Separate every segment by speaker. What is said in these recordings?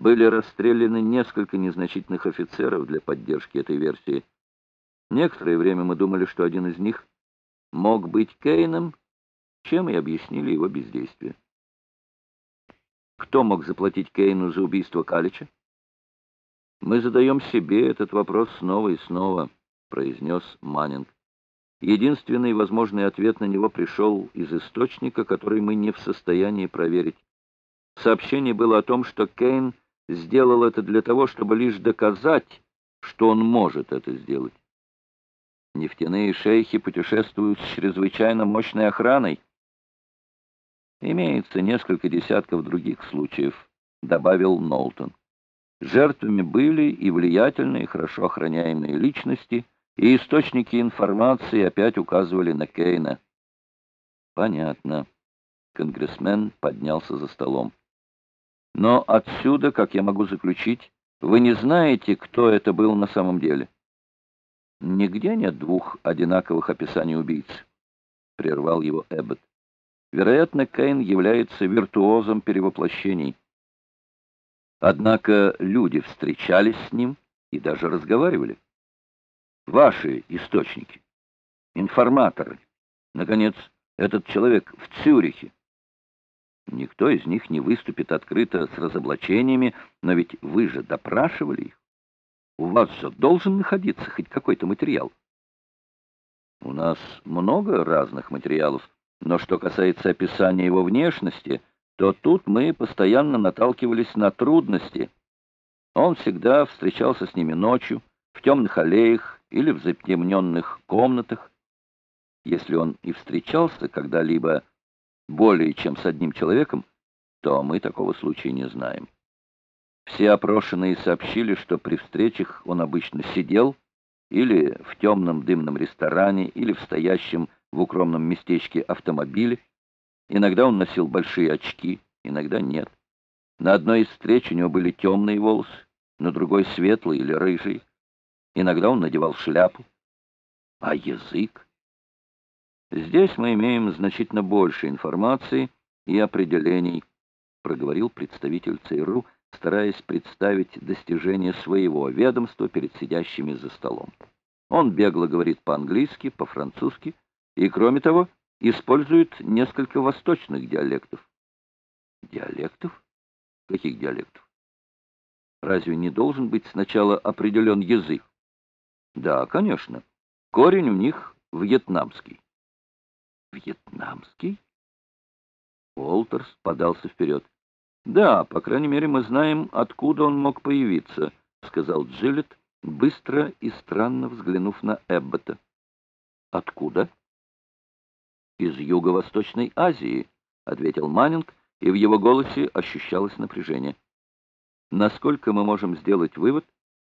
Speaker 1: были расстреляны несколько незначительных офицеров для поддержки этой версии. Некоторое время мы думали, что один из них мог быть Кейном, чем и объяснили его бездействие. Кто мог заплатить Кейну за убийство Калича? Мы задаем себе этот вопрос снова и снова, произнес Маннинг. Единственный возможный ответ на него пришел из источника, который мы не в состоянии проверить. Сообщение было о том, что Кейн сделал это для того, чтобы лишь доказать, что он может это сделать. Нефтяные шейхи путешествуют с чрезвычайно мощной охраной. Имеется несколько десятков других случаев, добавил Нолтон. Жертвами были и влиятельные, хорошо охраняемые личности, и источники информации опять указывали на Кейна. Понятно. Конгрессмен поднялся за столом. Но отсюда, как я могу заключить, вы не знаете, кто это был на самом деле. Нигде нет двух одинаковых описаний убийц, прервал его Эббот. Вероятно, Кейн является виртуозом перевоплощений. Однако люди встречались с ним и даже разговаривали. Ваши источники, информаторы, наконец, этот человек в Цюрихе, Никто из них не выступит открыто с разоблачениями, но ведь вы же допрашивали их. У вас же должен находиться хоть какой-то материал. У нас много разных материалов, но что касается описания его внешности, то тут мы постоянно наталкивались на трудности. Он всегда встречался с ними ночью, в темных аллеях или в затемненных комнатах. Если он и встречался когда-либо более чем с одним человеком, то мы такого случая не знаем. Все опрошенные сообщили, что при встречах он обычно сидел или в темном дымном ресторане, или в стоящем в укромном местечке автомобиле. Иногда он носил большие очки, иногда нет. На одной из встреч у него были темные волосы, на другой светлые или рыжие. Иногда он надевал шляпу. А язык? Здесь мы имеем значительно больше информации и определений, проговорил представитель ЦРУ, стараясь представить достижения своего ведомства перед сидящими за столом. Он бегло говорит по-английски, по-французски и, кроме того, использует несколько восточных диалектов. Диалектов? Каких диалектов? Разве не должен быть сначала определен язык? Да, конечно. Корень у них вьетнамский. Вьетнамский? Уолтерс подался вперед. Да, по крайней мере, мы знаем, откуда он мог появиться, сказал Джилет, быстро и странно взглянув на Эббота. Откуда? Из Юго-Восточной Азии, ответил Маннинг, и в его голосе ощущалось напряжение. Насколько мы можем сделать вывод,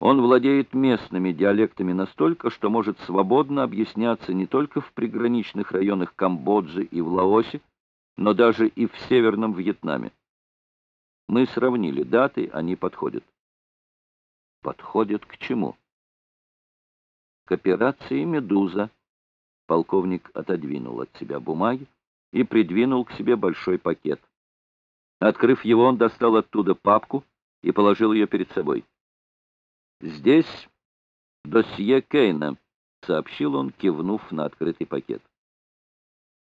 Speaker 1: он владеет местными диалектами настолько, что может свободно объясняться не только в приграничных районах Камбоджи и в Лаосе, но даже и в Северном Вьетнаме. Мы сравнили даты, они подходят. Подходят к чему? К операции «Медуза». Полковник отодвинул от себя бумаги и придвинул к себе большой пакет. Открыв его, он достал оттуда папку и положил ее перед собой. «Здесь досье Кейна», — сообщил он, кивнув на открытый пакет.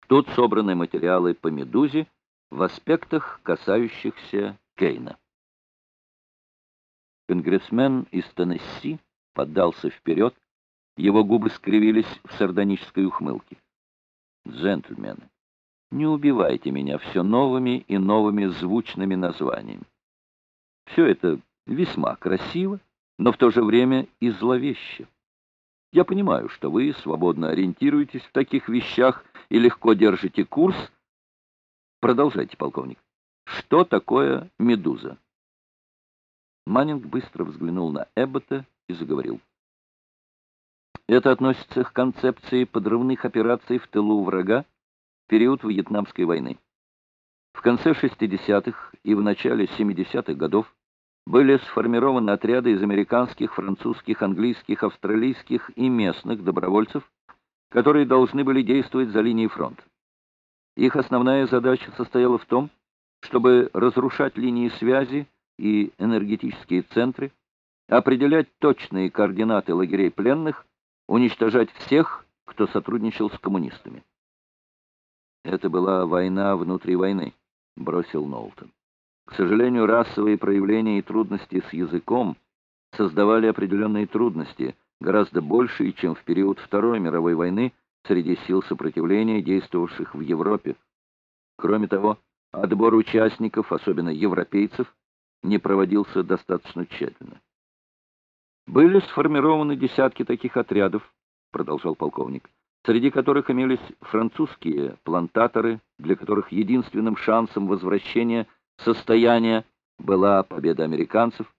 Speaker 1: Тут собраны материалы по «Медузе» в аспектах, касающихся Кейна. Конгрессмен из Теннесси поддался вперед, его губы скривились в сардонической ухмылке. «Джентльмены, не убивайте меня все новыми и новыми звучными названиями. Все это весьма красиво, но в то же время и зловеще. Я понимаю, что вы свободно ориентируетесь в таких вещах и легко держите курс. Продолжайте, полковник. Что такое медуза? Маннинг быстро взглянул на Эббота и заговорил. Это относится к концепции подрывных операций в тылу врага в период Вьетнамской войны. В конце 60-х и в начале 70-х годов были сформированы отряды из американских, французских, английских, австралийских и местных добровольцев, которые должны были действовать за линией фронта. Их основная задача состояла в том, чтобы разрушать линии связи и энергетические центры, определять точные координаты лагерей пленных, уничтожать всех, кто сотрудничал с коммунистами. Это была война внутри войны, бросил Нолтон. К сожалению, расовые проявления и трудности с языком создавали определенные трудности, гораздо большие, чем в период Второй мировой войны среди сил сопротивления, действовавших в Европе. Кроме того, отбор участников, особенно европейцев, не проводился достаточно тщательно. Были сформированы десятки таких отрядов, продолжал полковник, среди которых имелись французские плантаторы, для которых единственным шансом возвращения состояния была победа американцев,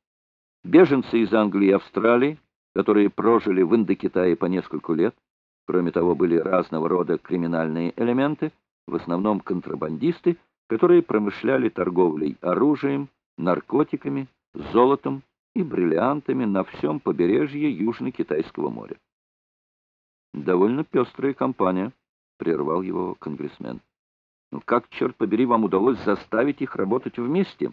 Speaker 1: беженцы из Англии и Австралии, которые прожили в Индокитае по несколько лет, кроме того, были разного рода криминальные элементы, в основном контрабандисты, которые промышляли торговлей оружием, наркотиками, золотом и бриллиантами на всем побережье Южно-Китайского моря. «Довольно пестрая компания», — прервал его конгрессмен. «Ну как, черт побери, вам удалось заставить их работать вместе?»